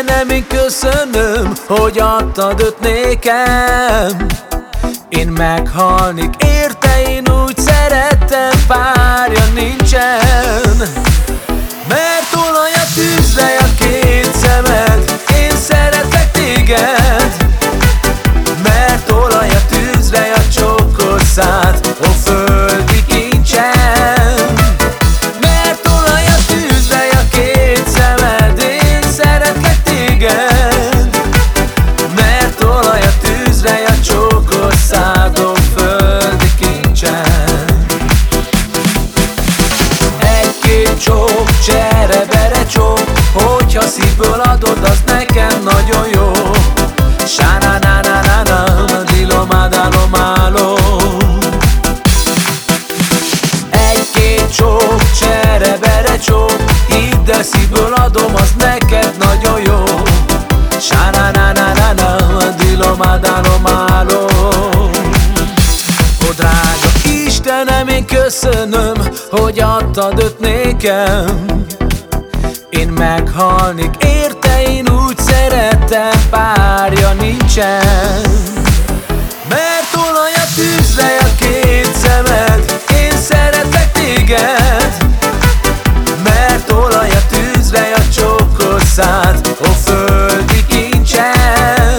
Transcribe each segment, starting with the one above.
Istenem, köszönöm, hogy adtad őt nékem. Én meghalnik érte, én úgy szerettem, párja nincsen. Mert olaj a tűzre a két szemed, én szeretek téged. Mert olaj a tűzre a csókos ó földi adod, az nekem nagyon jó. Sána na na na na, dilomádálomáló Egy-két csók, csere, bere csók Hidd el, szívből adom, az neked nagyon jó. Sána na na na na, dilomádálomáló Ó drága Istenem, én köszönöm, hogy adtad őt nékem. Én meghalnik érte, én úgy szerettem, párja nincsen. Mert olaj a tűzre a két szemed, én szeretek téged. Mert olaj a tűzre a csókos ó földi kincsen.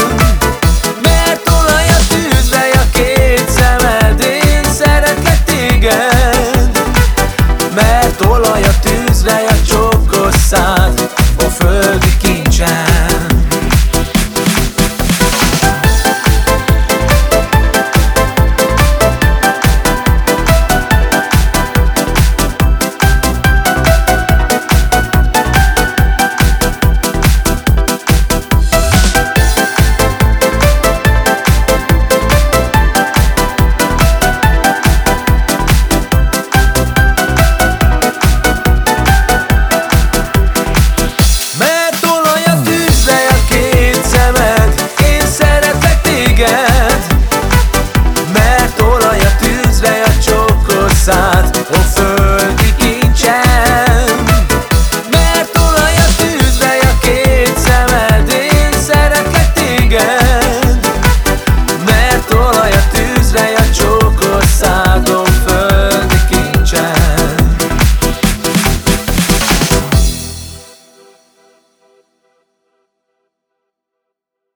Mert olaj a tűzre a két szemed, én szeretlek téged. Mert olaj a tűzre a csókos ó földi sunshine. Csókos szád